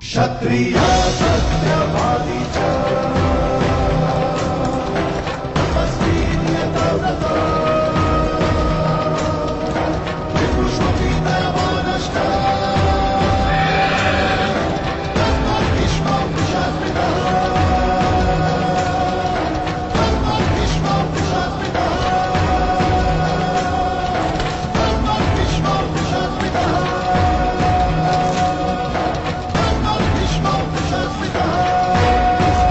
क्षत्रिया सत्यवादी